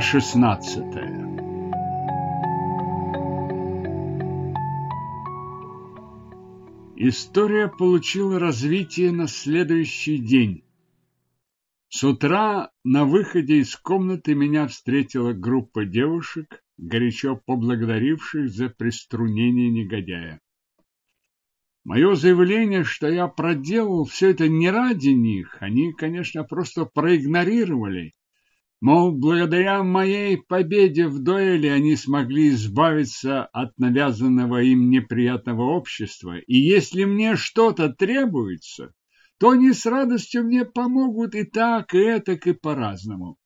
Глава шестнадцатая История получила развитие на следующий день. С утра на выходе из комнаты меня встретила группа девушек, горячо поблагодаривших за приструнение негодяя. Мое заявление, что я проделал все это не ради них, они, конечно, просто проигнорировали Мол, благодаря моей победе в дуэли они смогли избавиться от навязанного им неприятного общества, и если мне что-то требуется, то они с радостью мне помогут и так, и этак, и по-разному.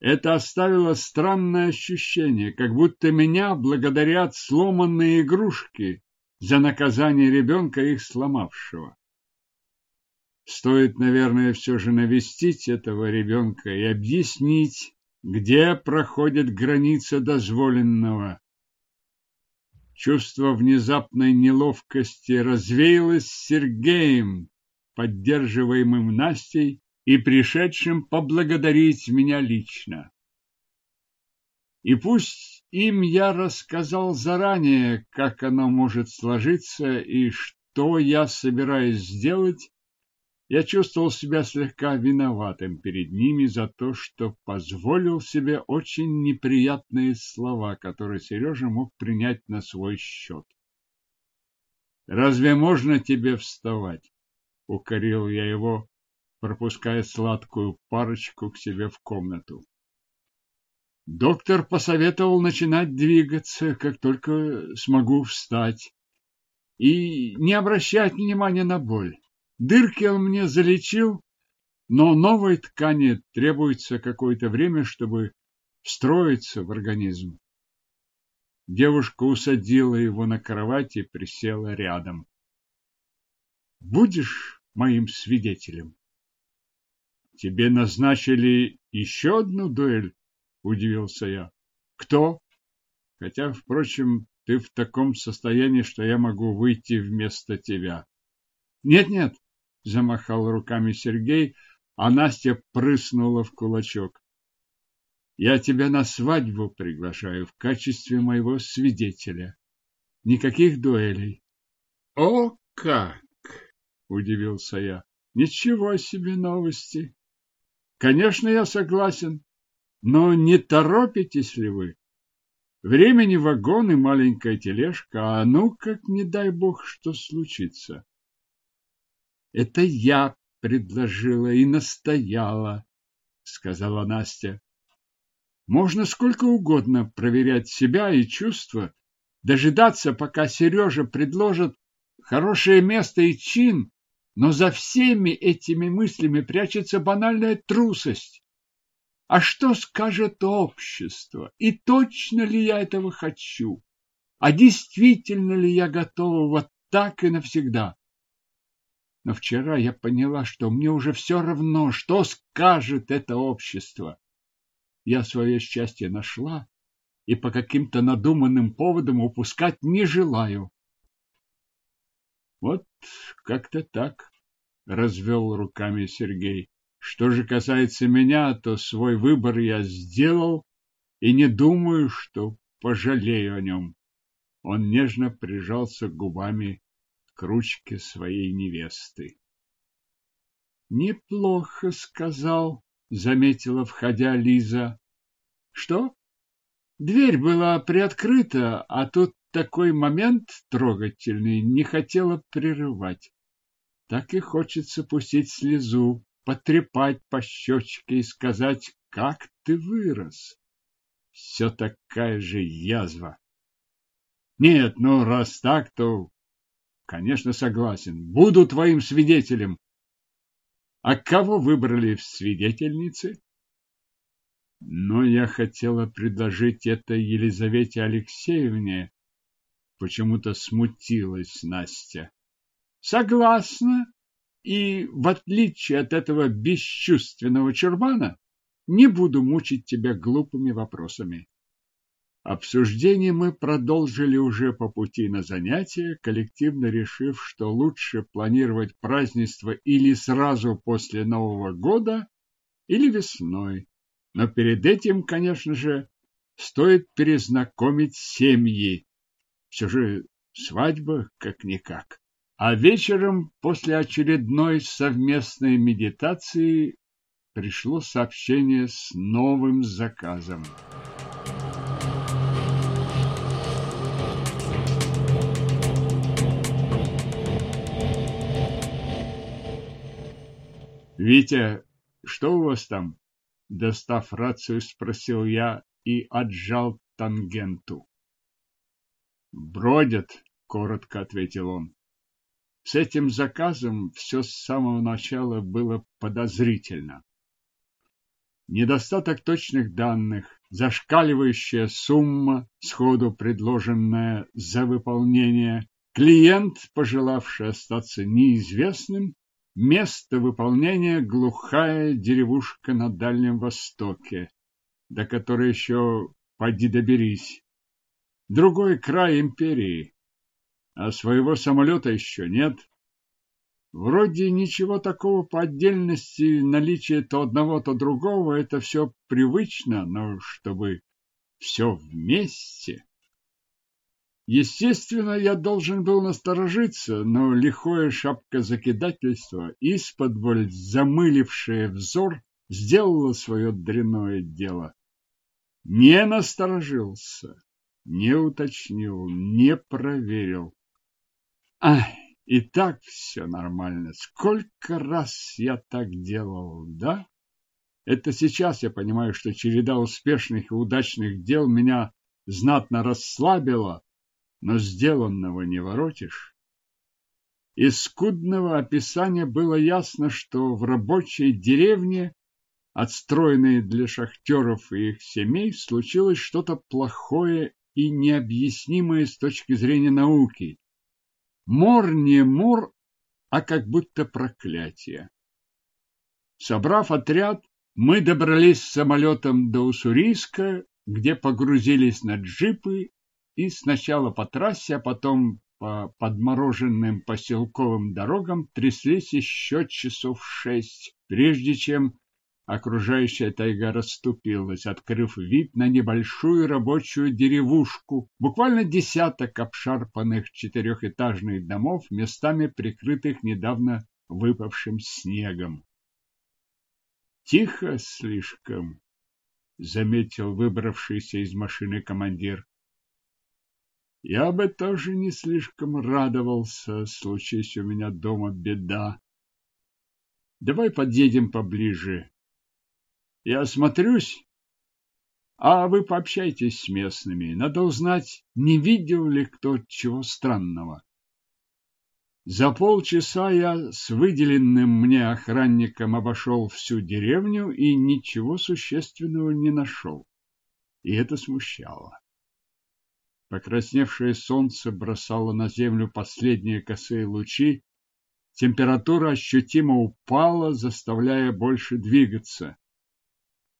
Это оставило странное ощущение, как будто меня благодарят сломанные игрушки за наказание ребенка, их сломавшего. Стоит, наверное, все же навестить этого ребенка и объяснить, где проходит граница дозволенного. Чувство внезапной неловкости развеялось с Сергеем, поддерживаемым Настей и пришедшим поблагодарить меня лично. И пусть им я рассказал заранее, как оно может сложиться и что я собираюсь сделать, я чувствовал себя слегка виноватым перед ними за то, что позволил себе очень неприятные слова, которые Сережа мог принять на свой счет. «Разве можно тебе вставать?» — укорил я его, пропуская сладкую парочку к себе в комнату. Доктор посоветовал начинать двигаться, как только смогу встать, и не обращать внимания на боль. Дырки он мне залечил, но новой ткани требуется какое-то время, чтобы встроиться в организм. Девушка усадила его на кровать и присела рядом. Будешь моим свидетелем? Тебе назначили еще одну дуэль? Удивился я. Кто? Хотя, впрочем, ты в таком состоянии, что я могу выйти вместо тебя. Нет-нет, замахал руками Сергей, а Настя прыснула в кулачок. Я тебя на свадьбу приглашаю в качестве моего свидетеля. Никаких дуэлей. О, как! Удивился я. Ничего себе новости. Конечно, я согласен, но не торопитесь ли вы? Времени вагон и маленькая тележка, а ну как, не дай бог, что случится. Это я предложила и настояла, сказала Настя. Можно сколько угодно проверять себя и чувства, дожидаться, пока Сережа предложит хорошее место и чин, но за всеми этими мыслями прячется банальная трусость. А что скажет общество? И точно ли я этого хочу? А действительно ли я готова вот так и навсегда? Но вчера я поняла, что мне уже все равно, что скажет это общество. Я свое счастье нашла и по каким-то надуманным поводам упускать не желаю. Вот как-то так, развел руками Сергей. Что же касается меня, то свой выбор я сделал и не думаю, что пожалею о нем. Он нежно прижался губами к ручке своей невесты. Неплохо сказал, заметила, входя Лиза. Что? Дверь была приоткрыта, а тут такой момент трогательный не хотела прерывать. Так и хочется пустить слезу, потрепать по щечке и сказать, как ты вырос. Все такая же язва. Нет, ну раз так, то Конечно, согласен. Буду твоим свидетелем. А кого выбрали в свидетельницы? Но я хотела предложить это Елизавете Алексеевне. Почему-то смутилась Настя. Согласна. И, в отличие от этого бесчувственного чурбана, не буду мучить тебя глупыми вопросами. Обсуждение мы продолжили уже по пути на занятия, коллективно решив, что лучше планировать празднество или сразу после Нового года, или весной. Но перед этим, конечно же, стоит перезнакомить семьи. Все же свадьба как-никак. А вечером после очередной совместной медитации пришло сообщение с новым заказом. Витя, что у вас там? Достав рацию, спросил я и отжал тангенту. Бродят, коротко ответил он. С этим заказом все с самого начала было подозрительно. Недостаток точных данных, зашкаливающая сумма, сходу предложенная за выполнение, клиент, пожелавший остаться неизвестным, Место выполнения – глухая деревушка на Дальнем Востоке, до которой еще поди доберись. Другой край империи, а своего самолета еще нет. Вроде ничего такого по отдельности, наличие то одного, то другого – это все привычно, но чтобы все вместе... Естественно, я должен был насторожиться, но лихое шапка закидательства, из-под замылившее взор, сделала свое дрянное дело. Не насторожился, не уточнил, не проверил. Ай, и так все нормально. Сколько раз я так делал, да? Это сейчас я понимаю, что череда успешных и удачных дел меня знатно расслабила, но сделанного не воротишь. Из скудного описания было ясно, что в рабочей деревне, отстроенной для шахтеров и их семей, случилось что-то плохое и необъяснимое с точки зрения науки. Мор не мор, а как будто проклятие. Собрав отряд, мы добрались самолетом до Уссурийска, где погрузились на джипы и сначала по трассе, а потом по подмороженным поселковым дорогам тряслись еще часов шесть, прежде чем окружающая тайга расступилась, открыв вид на небольшую рабочую деревушку, буквально десяток обшарпанных четырехэтажных домов, местами прикрытых недавно выпавшим снегом. Тихо слишком, заметил выбравшийся из машины командир. Я бы тоже не слишком радовался, случись у меня дома беда. Давай подъедем поближе. Я осмотрюсь, а вы пообщайтесь с местными. Надо узнать, не видел ли кто чего странного. За полчаса я с выделенным мне охранником обошел всю деревню и ничего существенного не нашел. И это смущало. Покрасневшее солнце бросало на землю последние косые лучи. Температура ощутимо упала, заставляя больше двигаться.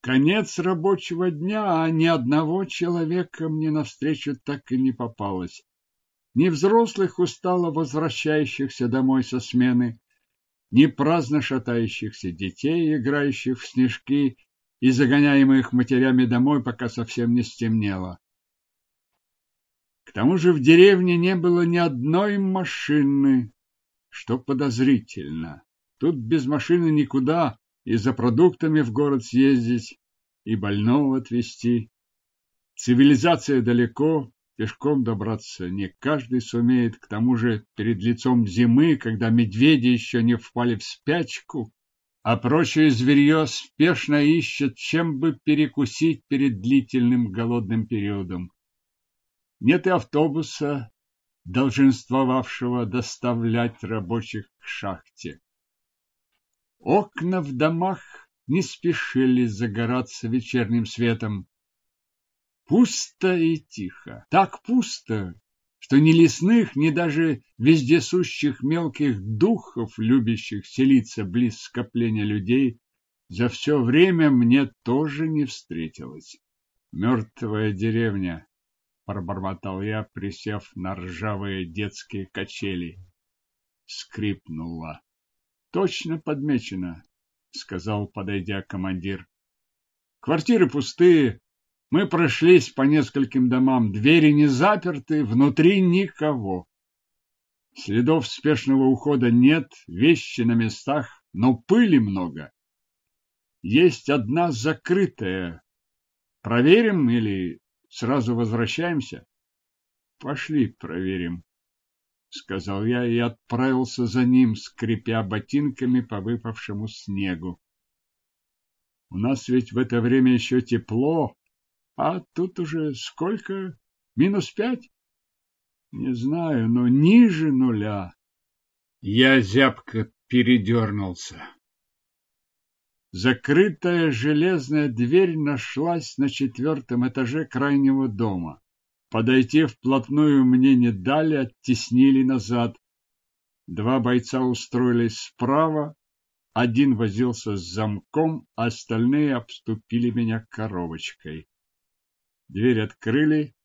Конец рабочего дня, а ни одного человека мне навстречу так и не попалось. Ни взрослых, устало возвращающихся домой со смены, ни праздно шатающихся детей, играющих в снежки и загоняемых матерями домой, пока совсем не стемнело. К тому же в деревне не было ни одной машины, что подозрительно. Тут без машины никуда, и за продуктами в город съездить, и больного отвезти. Цивилизация далеко, пешком добраться не каждый сумеет, к тому же перед лицом зимы, когда медведи еще не впали в спячку, а прочее зверье спешно ищет, чем бы перекусить перед длительным голодным периодом нет и автобуса, долженствовавшего доставлять рабочих к шахте. Окна в домах не спешили загораться вечерним светом. Пусто и тихо, так пусто, что ни лесных, ни даже вездесущих мелких духов, любящих селиться близ скопления людей, за все время мне тоже не встретилось. Мертвая деревня, пробормотал я, присев на ржавые детские качели. Скрипнула. Точно подмечено, сказал, подойдя командир. Квартиры пустые. Мы прошлись по нескольким домам. Двери не заперты, внутри никого. Следов спешного ухода нет, вещи на местах, но пыли много. Есть одна закрытая. Проверим или сразу возвращаемся? Пошли проверим, сказал я и отправился за ним, скрипя ботинками по выпавшему снегу. У нас ведь в это время еще тепло, а тут уже сколько? Минус пять? Не знаю, но ниже нуля. Я зябко передернулся. Закрытая железная дверь нашлась на четвертом этаже крайнего дома. Подойти вплотную мне не дали, оттеснили назад. Два бойца устроились справа, один возился с замком, а остальные обступили меня коробочкой. Дверь открыли,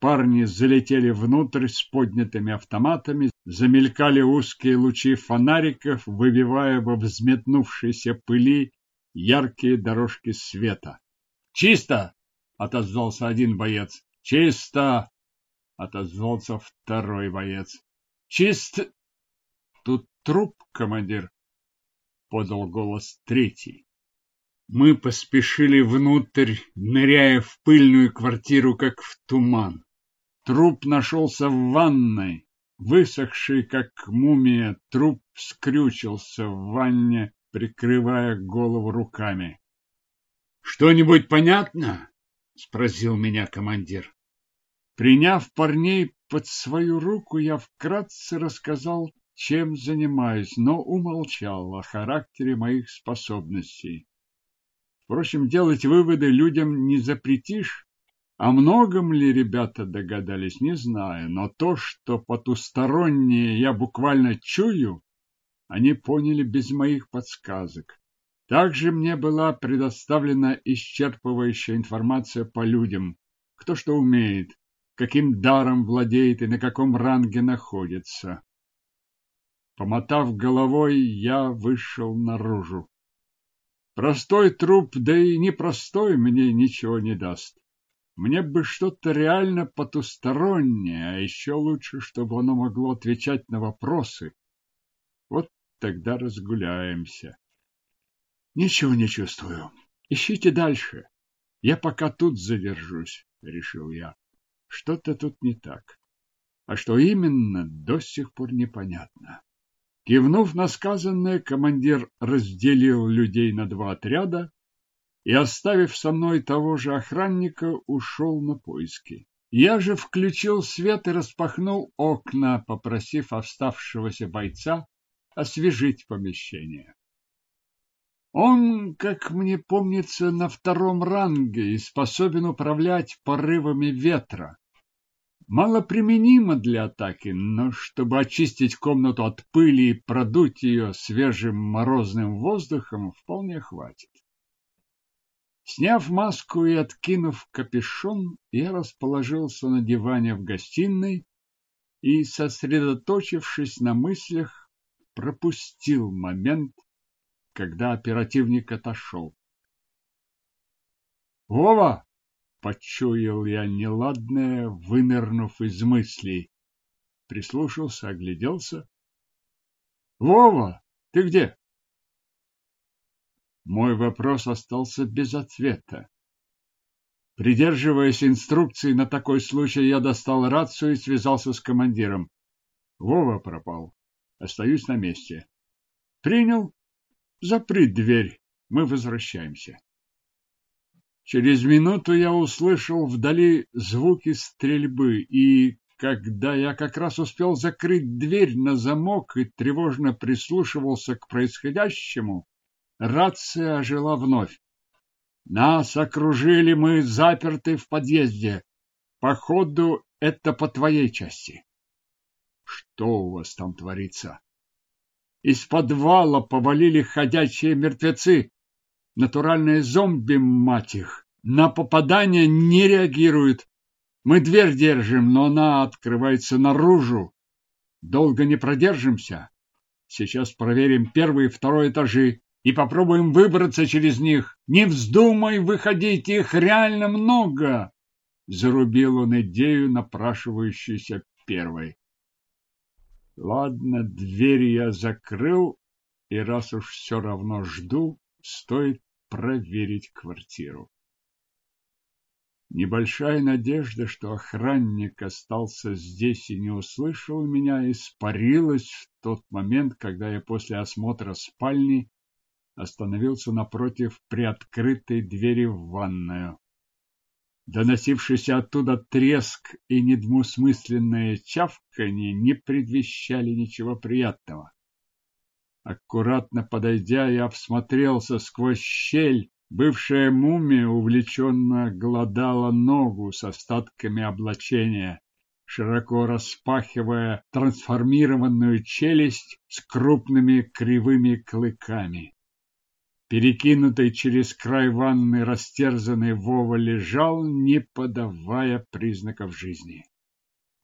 парни залетели внутрь с поднятыми автоматами, замелькали узкие лучи фонариков, выбивая во взметнувшейся пыли яркие дорожки света. «Чисто!» — отозвался один боец. «Чисто!» — отозвался второй боец. «Чист...» «Тут труп, командир!» — подал голос третий. Мы поспешили внутрь, ныряя в пыльную квартиру, как в туман. Труп нашелся в ванной. Высохший, как мумия, труп скрючился в ванне, прикрывая голову руками. «Что-нибудь понятно?» — спросил меня командир. Приняв парней под свою руку, я вкратце рассказал, чем занимаюсь, но умолчал о характере моих способностей. Впрочем, делать выводы людям не запретишь, о многом ли ребята догадались, не знаю, но то, что потустороннее я буквально чую, они поняли без моих подсказок. Также мне была предоставлена исчерпывающая информация по людям, кто что умеет, каким даром владеет и на каком ранге находится. Помотав головой, я вышел наружу. Простой труп, да и непростой, мне ничего не даст. Мне бы что-то реально потустороннее, а еще лучше, чтобы оно могло отвечать на вопросы. Тогда разгуляемся. Ничего не чувствую. Ищите дальше. Я пока тут задержусь, решил я. Что-то тут не так. А что именно, до сих пор непонятно. Кивнув на сказанное, командир разделил людей на два отряда и, оставив со мной того же охранника, ушел на поиски. Я же включил свет и распахнул окна, попросив оставшегося бойца освежить помещение. Он, как мне помнится, на втором ранге и способен управлять порывами ветра. Малоприменимо для атаки, но чтобы очистить комнату от пыли и продуть ее свежим морозным воздухом, вполне хватит. Сняв маску и откинув капюшон, я расположился на диване в гостиной и, сосредоточившись на мыслях, пропустил момент, когда оперативник отошел. «Вова!» — почуял я неладное, вынырнув из мыслей. Прислушался, огляделся. «Вова, ты где?» Мой вопрос остался без ответа. Придерживаясь инструкции на такой случай, я достал рацию и связался с командиром. Вова пропал. Остаюсь на месте. Принял. Запри дверь. Мы возвращаемся. Через минуту я услышал вдали звуки стрельбы, и когда я как раз успел закрыть дверь на замок и тревожно прислушивался к происходящему, Рация ожила вновь. Нас окружили, мы заперты в подъезде. Походу, это по твоей части. Что у вас там творится? Из подвала повалили ходячие мертвецы. Натуральные зомби, мать их. На попадание не реагируют. Мы дверь держим, но она открывается наружу. Долго не продержимся. Сейчас проверим первый и второй этажи. и попробуем выбраться через них. Не вздумай выходить, их реально много!» Зарубил он идею, напрашивающуюся первой. Ладно, дверь я закрыл, и раз уж все равно жду, стоит проверить квартиру. Небольшая надежда, что охранник остался здесь и не услышал меня, испарилась в тот момент, когда я после осмотра спальни остановился напротив приоткрытой двери в ванную. Доносившийся оттуда треск и недвусмысленное чавканье не предвещали ничего приятного. Аккуратно подойдя, я всмотрелся сквозь щель. Бывшая мумия увлеченно глодала ногу с остатками облачения, широко распахивая трансформированную челюсть с крупными кривыми клыками. Перекинутый через край ванны растерзанный Вова лежал, не подавая признаков жизни.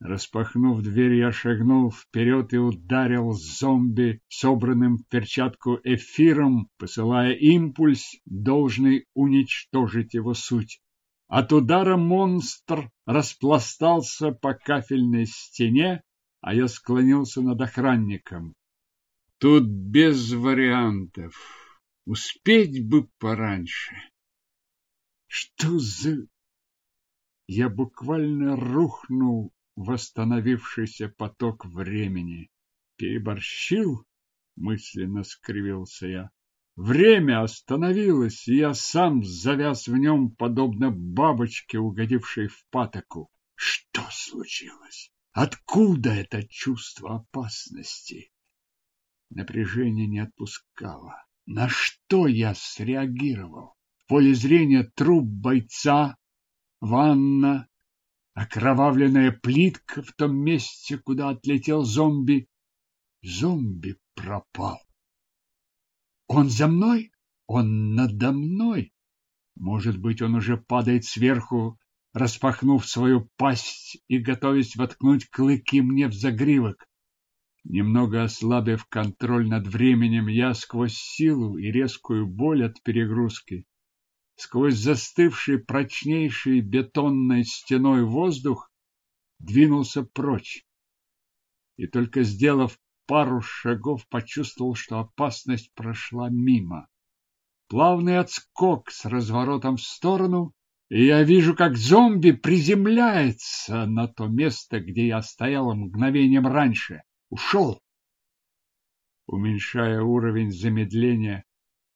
Распахнув дверь, я шагнул вперед и ударил зомби собранным в перчатку эфиром, посылая импульс, должный уничтожить его суть. От удара монстр распластался по кафельной стене, а я склонился над охранником. Тут без вариантов. Успеть бы пораньше. Что за... Я буквально рухнул в восстановившийся поток времени. Переборщил? Мысленно скривился я. Время остановилось, и я сам завяз в нем, подобно бабочке, угодившей в патоку. Что случилось? Откуда это чувство опасности? Напряжение не отпускало. На что я среагировал? В поле зрения труп бойца, ванна, окровавленная плитка в том месте, куда отлетел зомби. Зомби пропал. Он за мной? Он надо мной? Может быть, он уже падает сверху, распахнув свою пасть и готовясь воткнуть клыки мне в загривок. Немного ослабив контроль над временем, я сквозь силу и резкую боль от перегрузки, сквозь застывший прочнейший бетонной стеной воздух, двинулся прочь. И только сделав пару шагов, почувствовал, что опасность прошла мимо. Плавный отскок с разворотом в сторону, и я вижу, как зомби приземляется на то место, где я стоял мгновением раньше. Ушел. Уменьшая уровень замедления,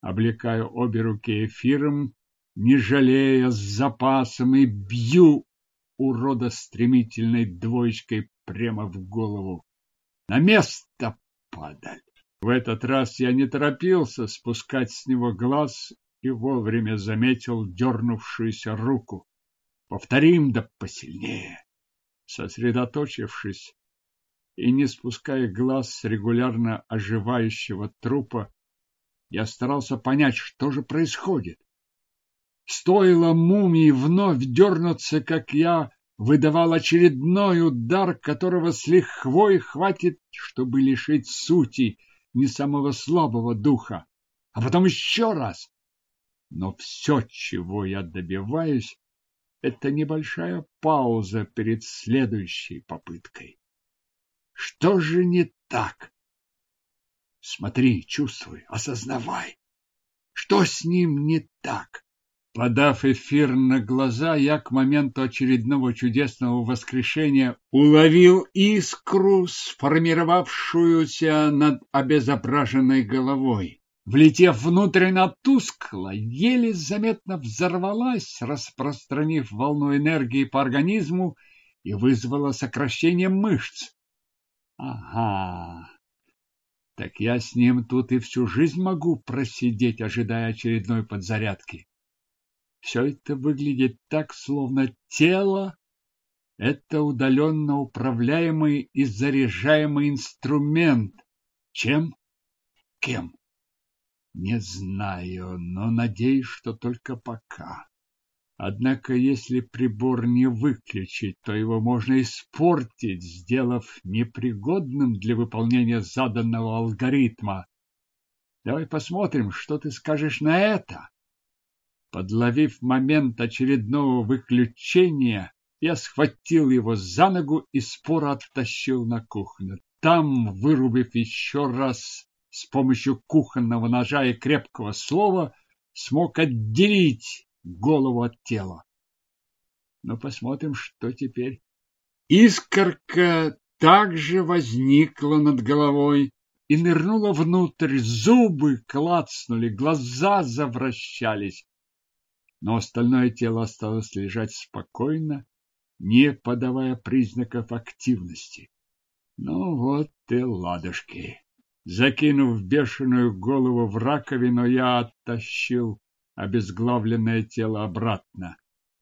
облекаю обе руки эфиром, не жалея с запасом, и бью урода стремительной двоечкой прямо в голову. На место, падаль! В этот раз я не торопился спускать с него глаз и вовремя заметил дернувшуюся руку. Повторим да посильнее. Сосредоточившись, и не спуская глаз с регулярно оживающего трупа, я старался понять, что же происходит. Стоило мумии вновь дернуться, как я выдавал очередной удар, которого с лихвой хватит, чтобы лишить сути не самого слабого духа, а потом еще раз. Но все, чего я добиваюсь, это небольшая пауза перед следующей попыткой. Что же не так? Смотри, чувствуй, осознавай. Что с ним не так? Подав эфир на глаза, я к моменту очередного чудесного воскрешения уловил искру, сформировавшуюся над обезображенной головой. Влетев внутрь, она тускло, еле заметно взорвалась, распространив волну энергии по организму и вызвала сокращение мышц. Ага. Так я с ним тут и всю жизнь могу просидеть, ожидая очередной подзарядки. Все это выглядит так, словно тело — это удаленно управляемый и заряжаемый инструмент. Чем? Кем? Не знаю, но надеюсь, что только пока. Однако, если прибор не выключить, то его можно испортить, сделав непригодным для выполнения заданного алгоритма. Давай посмотрим, что ты скажешь на это. Подловив момент очередного выключения, я схватил его за ногу и споро оттащил на кухню. Там, вырубив еще раз с помощью кухонного ножа и крепкого слова, смог отделить голову от тела. Но посмотрим, что теперь. Искорка также возникла над головой и нырнула внутрь. Зубы клацнули, глаза завращались. Но остальное тело осталось лежать спокойно, не подавая признаков активности. Ну вот и ладушки. Закинув бешеную голову в раковину, я оттащил обезглавленное тело обратно.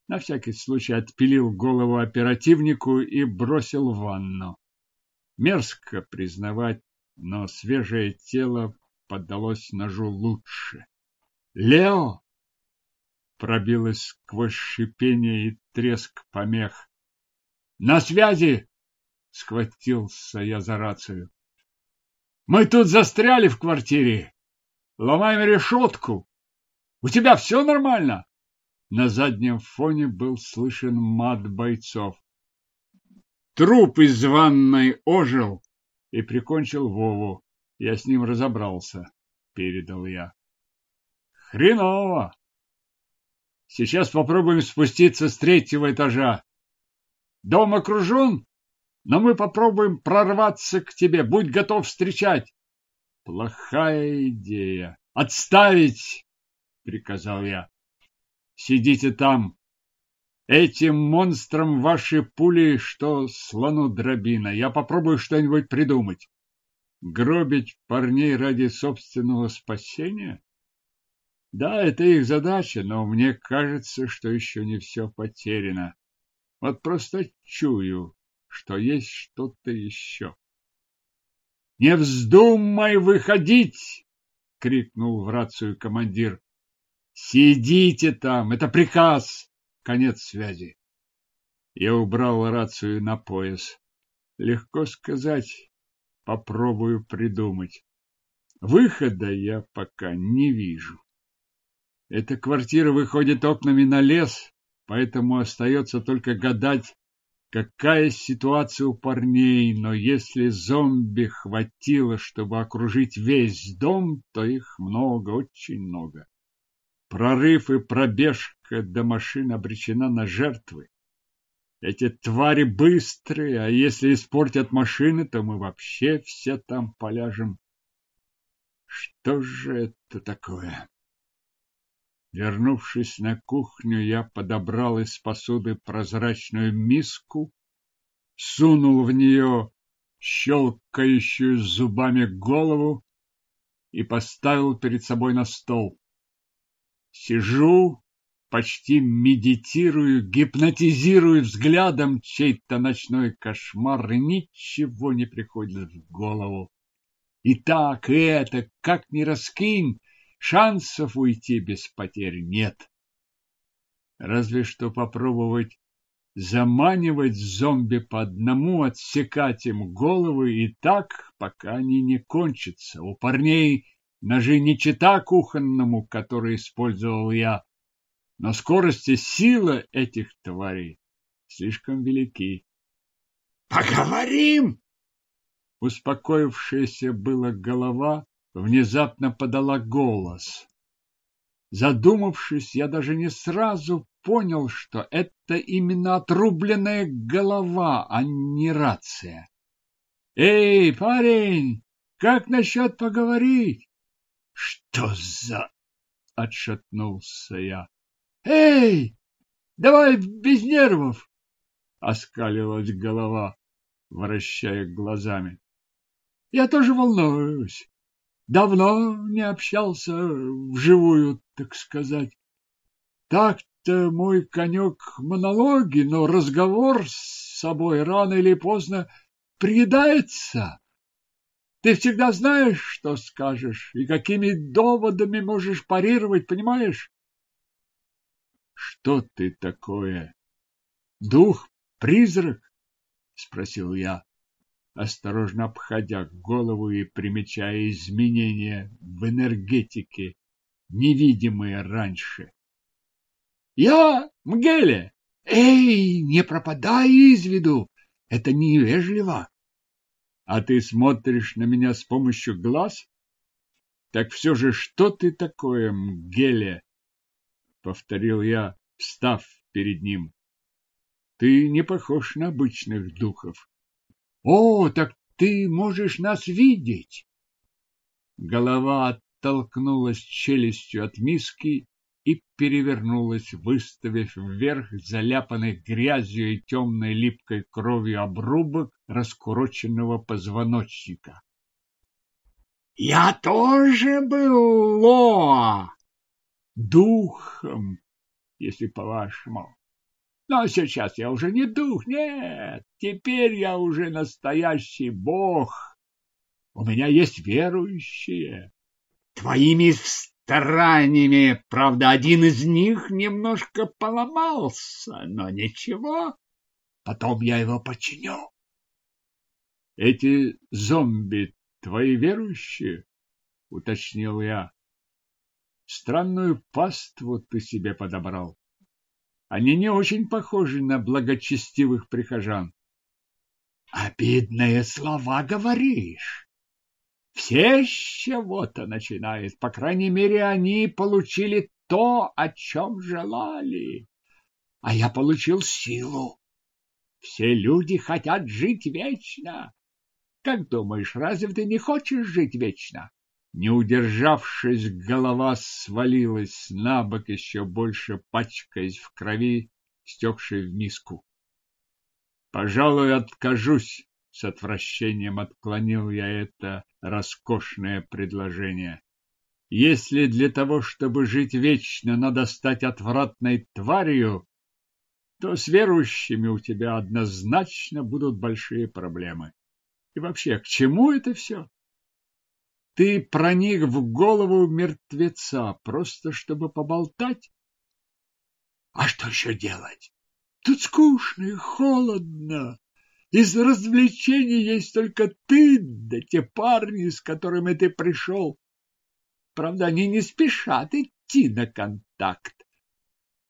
На всякий случай отпилил голову оперативнику и бросил в ванну. Мерзко признавать, но свежее тело поддалось ножу лучше. «Лео!» пробилось сквозь шипение и треск помех. «На связи!» — схватился я за рацию. «Мы тут застряли в квартире. Ломаем решетку. У тебя все нормально?» На заднем фоне был слышен мат бойцов. Труп из ванной ожил и прикончил Вову. Я с ним разобрался, передал я. Хреново! Сейчас попробуем спуститься с третьего этажа. Дом окружен, но мы попробуем прорваться к тебе. Будь готов встречать. Плохая идея. Отставить, приказал я. Сидите там. Этим монстрам ваши пули, что слону дробина. Я попробую что-нибудь придумать. Гробить парней ради собственного спасения? Да, это их задача, но мне кажется, что еще не все потеряно. Вот просто чую, что есть что-то еще. «Не вздумай выходить!» — крикнул в рацию командир. «Сидите там! Это приказ!» Конец связи. Я убрал рацию на пояс. Легко сказать, попробую придумать. Выхода я пока не вижу. Эта квартира выходит окнами на лес, поэтому остается только гадать, какая ситуация у парней, но если зомби хватило, чтобы окружить весь дом, то их много, очень много. Прорыв и пробежка до машин обречена на жертвы. Эти твари быстрые, а если испортят машины, то мы вообще все там поляжем. Что же это такое? Вернувшись на кухню, я подобрал из посуды прозрачную миску, сунул в нее щелкающую зубами голову и поставил перед собой на стол. Сижу, почти медитирую, гипнотизирую взглядом чей-то ночной кошмар, и ничего не приходит в голову. И так, и это, как ни раскинь, Шансов уйти без потерь нет. Разве что попробовать заманивать зомби по одному, отсекать им головы и так, пока они не кончатся. У парней ножи не чита кухонному, который использовал я, но скорость и сила этих тварей слишком велики. «Поговорим!» Успокоившаяся была голова внезапно подала голос. Задумавшись, я даже не сразу понял, что это именно отрубленная голова, а не рация. «Эй, парень, как насчет поговорить?» «Что за...» — отшатнулся я. «Эй, давай без нервов!» — оскалилась голова, вращая глазами. «Я тоже волнуюсь. Давно не общался вживую, так сказать. Так-то мой конек монологи, но разговор с собой рано или поздно приедается. Ты всегда знаешь, что скажешь, и какими доводами можешь парировать, понимаешь? Что ты такое? Дух, призрак? Спросил я. осторожно обходя голову и примечая изменения в энергетике, невидимые раньше. Я Мгеле! Эй, не пропадай из виду! Это невежливо. А ты смотришь на меня с помощью глаз? Так все же, что ты такое, Мгеле? Повторил я, встав перед ним. Ты не похож на обычных духов. О, так ты можешь нас видеть. Голова оттолкнулась челюстью от миски и перевернулась, выставив вверх заляпанный грязью и темной липкой кровью обрубок раскуроченного позвоночника. Я тоже был Лоа, духом, если по-вашему. Но сейчас я уже не дух, нет, теперь я уже настоящий бог. У меня есть верующие. Твоими стараниями, правда, один из них немножко поломался, но ничего, потом я его починю. Эти зомби твои верующие? уточнил я. Странную паству ты себе подобрал. Они не очень похожи на благочестивых прихожан. Обидные слова говоришь. Все с чего-то начинают. По крайней мере, они получили то, о чем желали. А я получил силу. Все люди хотят жить вечно. Как думаешь, разве ты не хочешь жить вечно? Не удержавшись, голова свалилась на бок, еще больше пачкаясь в крови, стекшей в миску. Пожалуй, откажусь. С отвращением отклонил я это роскошное предложение. Если для того, чтобы жить вечно, надо стать отвратной тварью, то с верующими у тебя однозначно будут большие проблемы. И вообще, к чему это все? Ты проник в голову мертвеца, просто чтобы поболтать? А что еще делать? Тут скучно и холодно. Из развлечений есть только ты, да те парни, с которыми ты пришел. Правда, они не спешат идти на контакт.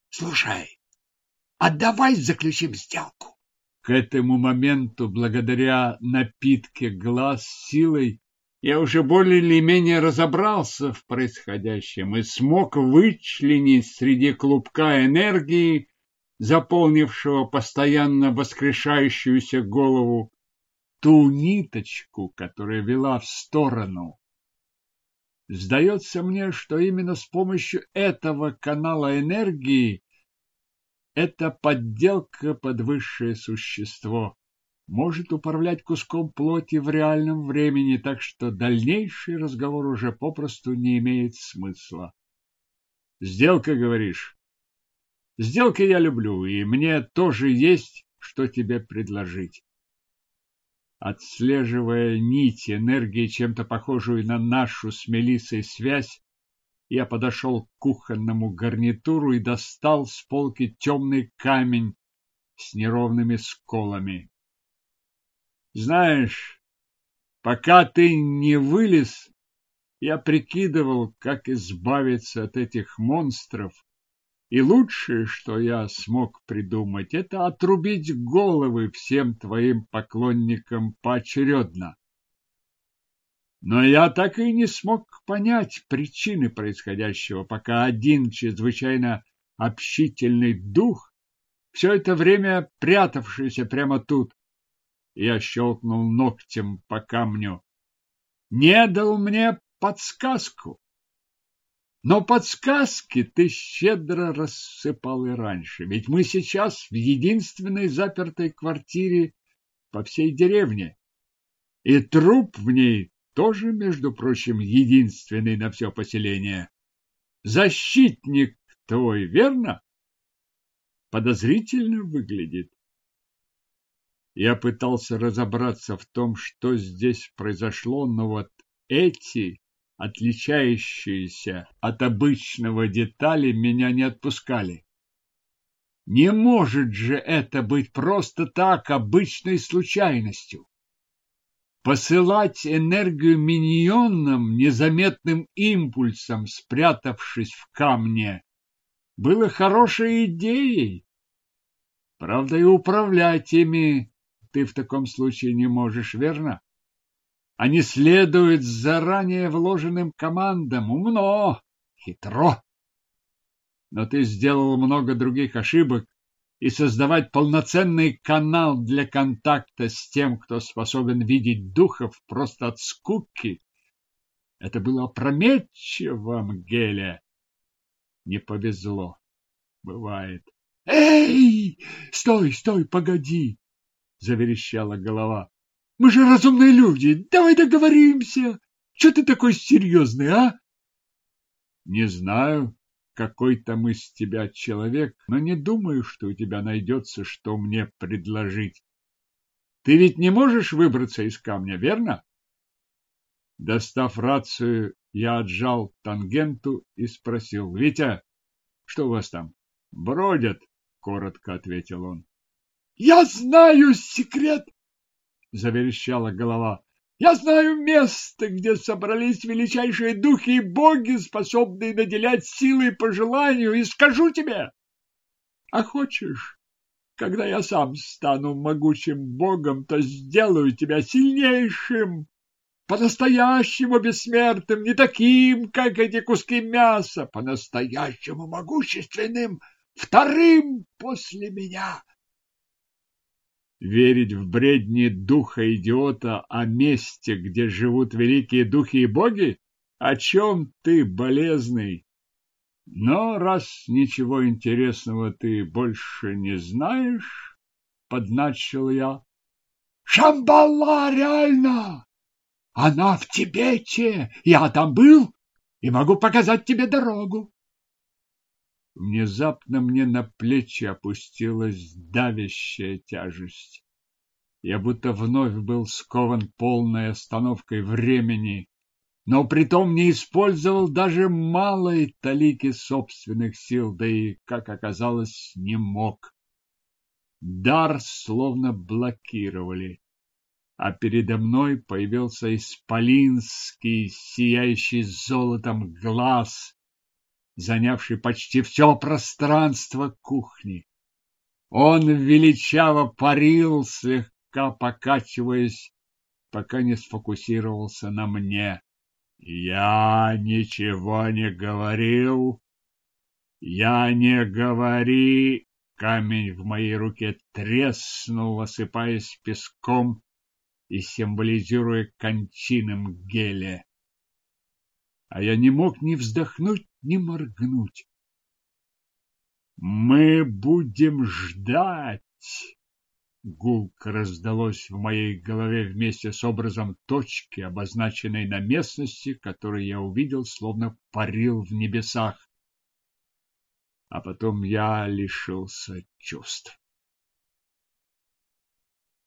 Слушай, а давай заключим сделку. К этому моменту, благодаря напитке глаз силой, я уже более или менее разобрался в происходящем и смог вычленить среди клубка энергии заполнившего постоянно воскрешающуюся голову, ту ниточку, которая вела в сторону. Сдается мне, что именно с помощью этого канала энергии эта подделка под высшее существо может управлять куском плоти в реальном времени, так что дальнейший разговор уже попросту не имеет смысла. Сделка, говоришь? Сделки я люблю, и мне тоже есть, что тебе предложить. Отслеживая нить энергии, чем-то похожую на нашу с Мелиссой связь, я подошел к кухонному гарнитуру и достал с полки темный камень с неровными сколами. Знаешь, пока ты не вылез, я прикидывал, как избавиться от этих монстров и лучшее, что я смог придумать, это отрубить головы всем твоим поклонникам поочередно. Но я так и не смог понять причины происходящего, пока один чрезвычайно общительный дух, все это время прятавшийся прямо тут, я щелкнул ногтем по камню, не дал мне подсказку. Но подсказки ты щедро рассыпал и раньше, ведь мы сейчас в единственной запертой квартире по всей деревне. И труп в ней тоже, между прочим, единственный на все поселение. Защитник твой, верно? Подозрительно выглядит. Я пытался разобраться в том, что здесь произошло, но вот эти отличающиеся от обычного детали, меня не отпускали. Не может же это быть просто так обычной случайностью. посылать энергию миньонам незаметным импульсом, спрятавшись в камне, было хорошей идеей. Правда, и управлять ими ты в таком случае не можешь, верно? Они следуют заранее вложенным командам. Умно, хитро. Но ты сделал много других ошибок, и создавать полноценный канал для контакта с тем, кто способен видеть духов просто от скуки. Это было опрометчиво, Мгеля. Не повезло. Бывает. Эй! Стой, стой, погоди! Заверещала голова. Мы же разумные люди. Давай договоримся. Что ты такой серьезный, а? Не знаю, какой там из тебя человек, но не думаю, что у тебя найдется, что мне предложить. Ты ведь не можешь выбраться из камня, верно? Достав рацию, я отжал тангенту и спросил. Витя, что у вас там? Бродят, коротко ответил он. Я знаю секрет, заверещала голова. Я знаю место, где собрались величайшие духи и боги, способные наделять силой по желанию, и скажу тебе. А хочешь, когда я сам стану могучим богом, то сделаю тебя сильнейшим, по-настоящему бессмертным, не таким, как эти куски мяса, по-настоящему могущественным, вторым после меня верить в бредни духа идиота о месте, где живут великие духи и боги? О чем ты, болезный? Но раз ничего интересного ты больше не знаешь, подначил я. Шамбала реально! Она в Тибете, я там был и могу показать тебе дорогу. Внезапно мне на плечи опустилась давящая тяжесть. Я будто вновь был скован полной остановкой времени, но притом не использовал даже малой талики собственных сил, да и, как оказалось, не мог. Дар словно блокировали, а передо мной появился исполинский, сияющий золотом глаз, занявший почти все пространство кухни. Он величаво парил, слегка покачиваясь, пока не сфокусировался на мне. Я ничего не говорил. Я не говори. Камень в моей руке треснул, осыпаясь песком и символизируя кончины Мгеля а я не мог ни вздохнуть, ни моргнуть. Мы будем ждать. Гулко раздалось в моей голове вместе с образом точки, обозначенной на местности, которую я увидел, словно парил в небесах. А потом я лишился чувств.